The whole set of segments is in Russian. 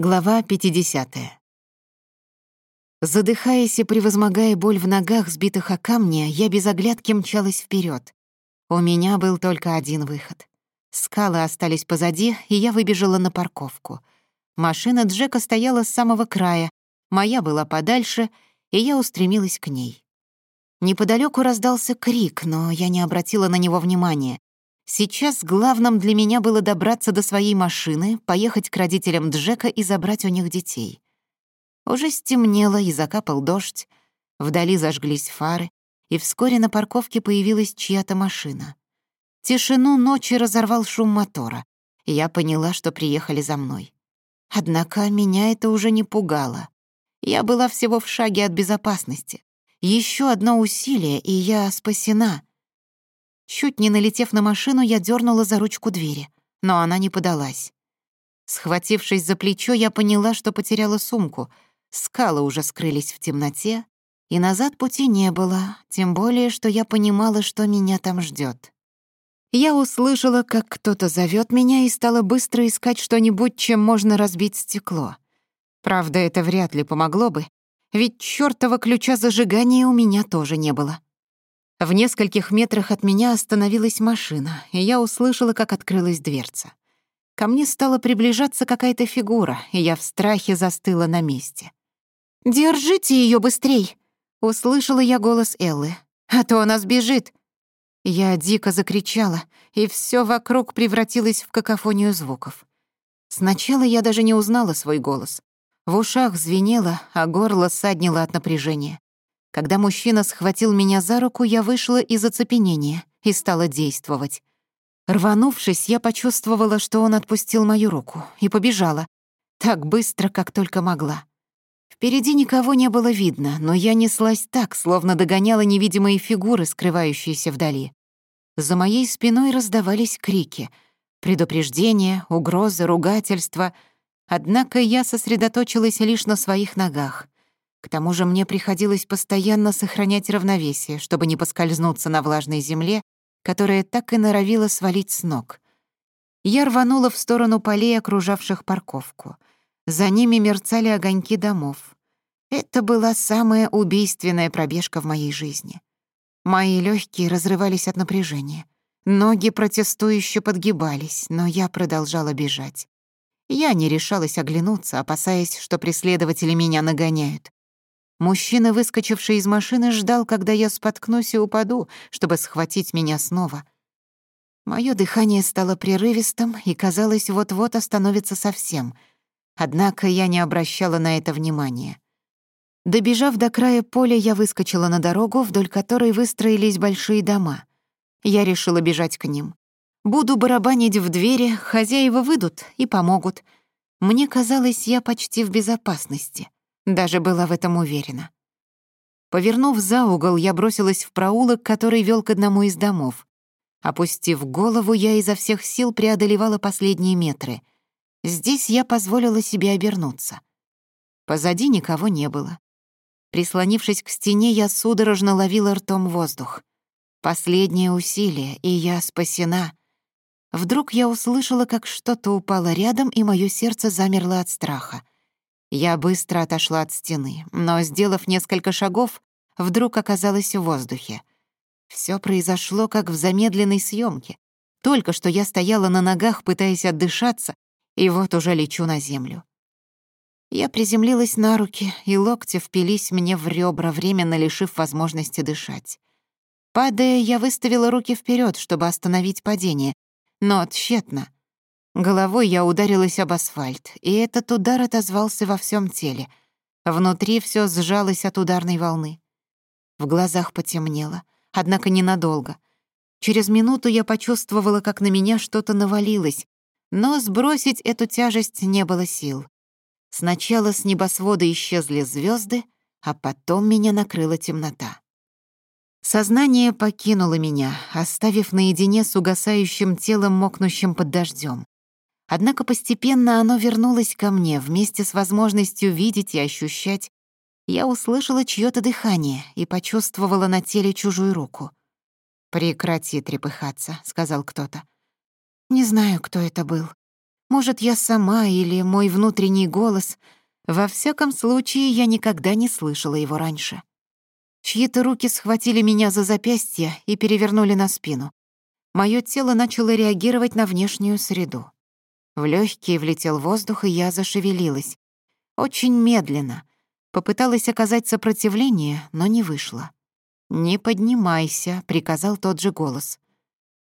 Глава 50. Задыхаясь и превозмогая боль в ногах, сбитых о камни, я без оглядки мчалась вперед. У меня был только один выход. Скалы остались позади, и я выбежала на парковку. Машина Джека стояла с самого края, моя была подальше, и я устремилась к ней. Неподалеку раздался крик, но я не обратила на него внимания. Сейчас главным для меня было добраться до своей машины, поехать к родителям Джека и забрать у них детей. Уже стемнело и закапал дождь, вдали зажглись фары, и вскоре на парковке появилась чья-то машина. Тишину ночи разорвал шум мотора, и я поняла, что приехали за мной. Однако меня это уже не пугало. Я была всего в шаге от безопасности. Еще одно усилие, и я спасена — Чуть не налетев на машину, я дернула за ручку двери, но она не подалась. Схватившись за плечо, я поняла, что потеряла сумку. Скалы уже скрылись в темноте, и назад пути не было, тем более, что я понимала, что меня там ждет. Я услышала, как кто-то зовет меня и стала быстро искать что-нибудь, чем можно разбить стекло. Правда, это вряд ли помогло бы, ведь чёртова ключа зажигания у меня тоже не было. В нескольких метрах от меня остановилась машина, и я услышала, как открылась дверца. Ко мне стала приближаться какая-то фигура, и я в страхе застыла на месте. «Держите ее быстрей!» — услышала я голос Эллы. «А то она сбежит!» Я дико закричала, и все вокруг превратилось в какофонию звуков. Сначала я даже не Когда мужчина схватил меня за руку, я вышла из оцепенения и стала действовать. Рванувшись, я почувствовала, что он отпустил мою руку, и побежала. Так быстро, как только могла. Впереди никого не было видно, но я неслась так, словно догоняла невидимые фигуры, скрывающиеся вдали. За моей спиной раздавались крики. Предупреждения, угрозы, ругательства. Однако я сосредоточилась лишь на своих ногах. К тому же мне приходилось постоянно сохранять равновесие, чтобы не поскользнуться на влажной земле, которая так и норовила свалить с ног. Я рванула в сторону полей, окружавших парковку. За ними мерцали огоньки домов. Это была самая убийственная пробежка в моей жизни. Мои легкие разрывались от напряжения. Ноги протестующе подгибались, но я продолжала бежать. Я не решалась оглянуться, опасаясь, что преследователи меня нагоняют. Мужчина, выскочивший из машины, ждал, когда я споткнусь и упаду, чтобы схватить меня снова. Моё дыхание стало прерывистым и, казалось, вот-вот остановится совсем. Однако я не обращала на это внимания. Добежав до края поля, я выскочила на дорогу, вдоль которой выстроились большие дома. Я решила бежать к ним. Буду барабанить в двери, хозяева выйдут и помогут. Мне казалось, я почти в безопасности. Даже была в этом уверена. Повернув за угол, я бросилась в проулок, который вел к одному из домов. Опустив голову, я изо всех сил преодолевала последние метры. Здесь я позволила себе обернуться. Позади никого не было. Прислонившись к стене, я судорожно ловила ртом воздух. Последнее усилие, и я спасена. Вдруг я услышала, как что-то упало рядом, и мое сердце замерло от страха — Я быстро отошла от стены, но, сделав несколько шагов, вдруг оказалась в воздухе. Все произошло, как в замедленной съемке. Только что я стояла на ногах, пытаясь отдышаться, и вот уже лечу на землю. Я приземлилась на руки, и локти впились мне в ребра, временно лишив возможности дышать. Падая, я выставила руки вперед, чтобы остановить падение, но тщетно — Головой я ударилась об асфальт, и этот удар отозвался во всем теле. Внутри все сжалось от ударной волны. В глазах потемнело, однако ненадолго. Через минуту я почувствовала, как на меня что-то навалилось, но сбросить эту тяжесть не было сил. Сначала с небосвода исчезли звезды, а потом меня накрыла темнота. Сознание покинуло меня, оставив наедине с угасающим телом, мокнущим под дождем. Однако постепенно оно вернулось ко мне вместе с возможностью видеть и ощущать. Я услышала чьё-то дыхание и почувствовала на теле чужую руку. «Прекрати трепыхаться», — сказал кто-то. Не знаю, кто это был. Может, я сама или мой внутренний голос. Во всяком случае, я никогда не слышала его раньше. Чьи-то руки схватили меня за запястье и перевернули на спину. Моё тело начало реагировать на внешнюю среду. В легкие влетел воздух, и я зашевелилась. Очень медленно. Попыталась оказать сопротивление, но не вышло. «Не поднимайся», — приказал тот же голос.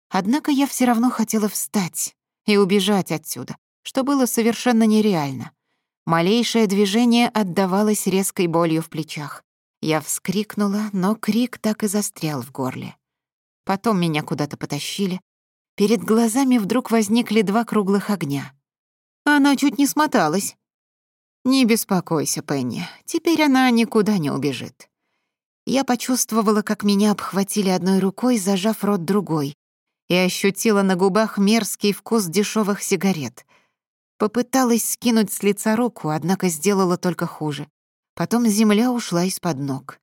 Однако я все равно хотела встать и убежать отсюда, что было совершенно нереально. Малейшее движение отдавалось резкой болью в плечах. Я вскрикнула, но крик так и застрял в горле. Потом меня куда-то потащили. Перед глазами вдруг возникли два круглых огня. Она чуть не смоталась. «Не беспокойся, Пенни, теперь она никуда не убежит». Я почувствовала, как меня обхватили одной рукой, зажав рот другой, и ощутила на губах мерзкий вкус дешевых сигарет. Попыталась скинуть с лица руку, однако сделала только хуже. Потом земля ушла из-под ног.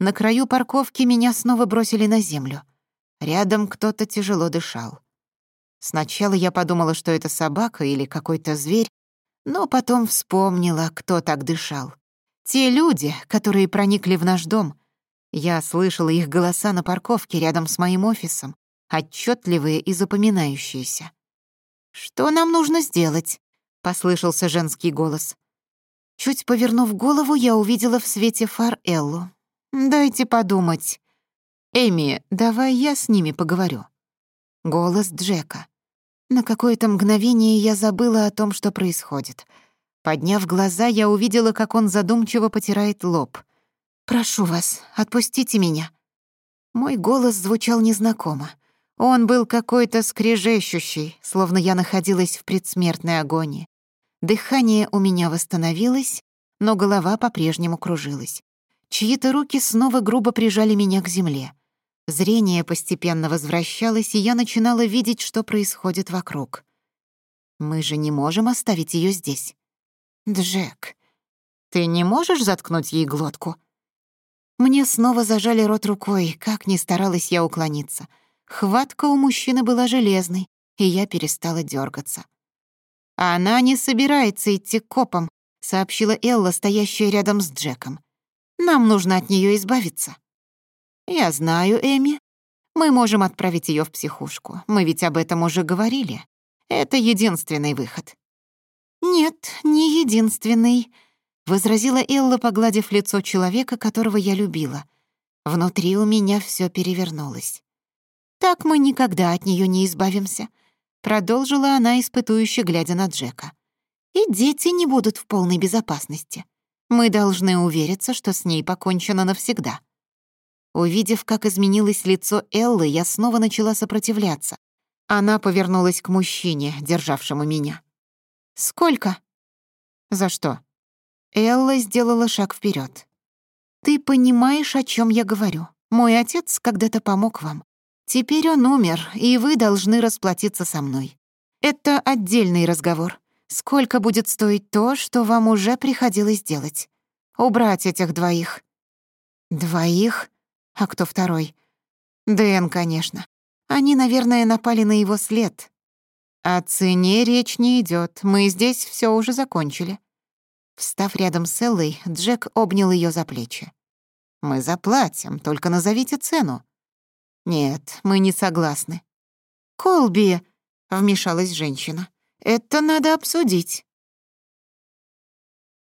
На краю парковки меня снова бросили на землю — Рядом кто-то тяжело дышал. Сначала я подумала, что это собака или какой-то зверь, но потом вспомнила, кто так дышал. Те люди, которые проникли в наш дом. Я слышала их голоса на парковке рядом с моим офисом, отчетливые и запоминающиеся. «Что нам нужно сделать?» — послышался женский голос. Чуть повернув голову, я увидела в свете фар Эллу. «Дайте подумать». «Эми, давай я с ними поговорю». Голос Джека. На какое-то мгновение я забыла о том, что происходит. Подняв глаза, я увидела, как он задумчиво потирает лоб. «Прошу вас, отпустите меня». Мой голос звучал незнакомо. Он был какой-то скрежещущий, словно я находилась в предсмертной агонии. Дыхание у меня восстановилось, но голова по-прежнему кружилась. Чьи-то руки снова грубо прижали меня к земле. Зрение постепенно возвращалось, и я начинала видеть, что происходит вокруг. «Мы же не можем оставить ее здесь». «Джек, ты не можешь заткнуть ей глотку?» Мне снова зажали рот рукой, как ни старалась я уклониться. Хватка у мужчины была железной, и я перестала дергаться. «Она не собирается идти к копам», — сообщила Элла, стоящая рядом с Джеком. «Нам нужно от нее избавиться». «Я знаю, Эми. Мы можем отправить ее в психушку. Мы ведь об этом уже говорили. Это единственный выход». «Нет, не единственный», — возразила Элла, погладив лицо человека, которого я любила. Внутри у меня все перевернулось. Так мы никогда от нее не избавимся», — продолжила она, испытующе глядя на Джека. «И дети не будут в полной безопасности. Мы должны увериться, что с ней покончено навсегда». Увидев, как изменилось лицо Эллы, я снова начала сопротивляться. Она повернулась к мужчине, державшему меня. «Сколько?» «За что?» Элла сделала шаг вперед. «Ты понимаешь, о чем я говорю. Мой отец когда-то помог вам. Теперь он умер, и вы должны расплатиться со мной. Это отдельный разговор. Сколько будет стоить то, что вам уже приходилось делать? Убрать этих двоих». «Двоих?» А кто второй? Дэн, конечно. Они, наверное, напали на его след. О цене речь не идет. Мы здесь все уже закончили. Встав рядом с Эллой, Джек обнял ее за плечи. «Мы заплатим, только назовите цену». «Нет, мы не согласны». «Колби», — вмешалась женщина, — «это надо обсудить».